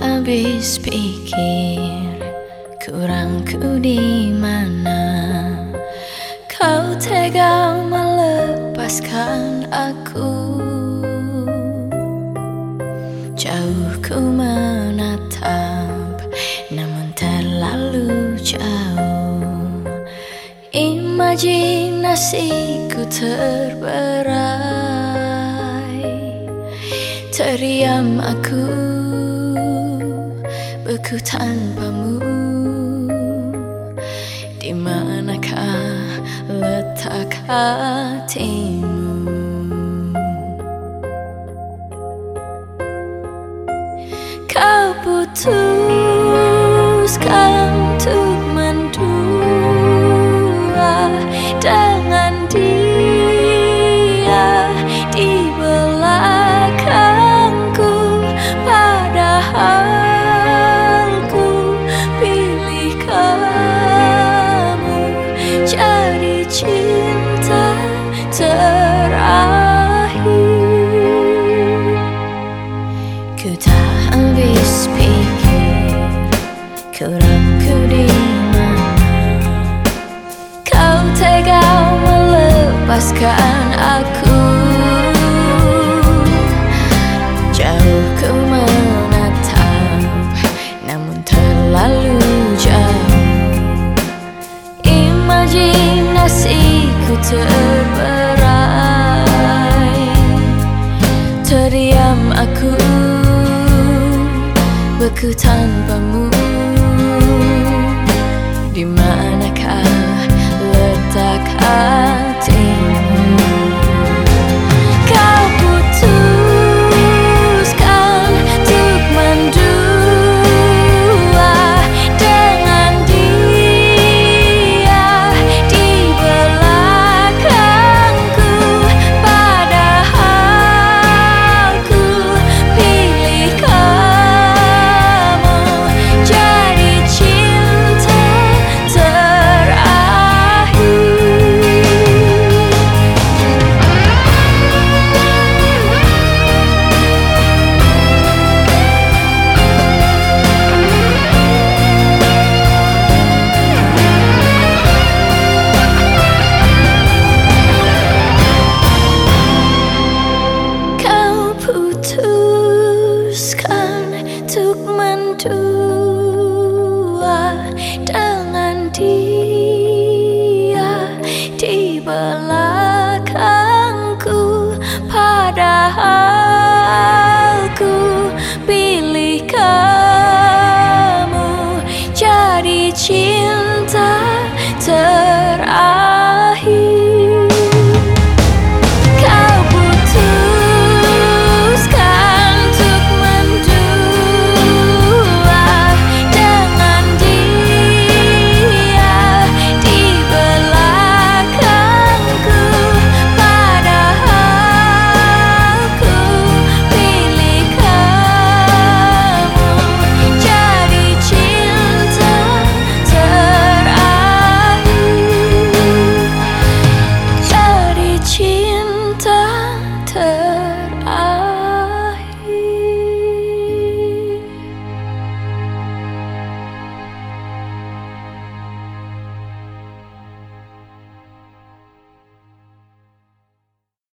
Habis pikir kurangku di mana? Kau tega melepaskan aku. Jauh ku menatap namun terlalu jauh. Imajinasiku terberai. Teriam aku beku tanpamu Di manakah letak hatimu? Kau putuskan 情在这 terberai Terdiam aku Beku tanpamu. Di manakah letak hatimu untuk mendua dengan dia di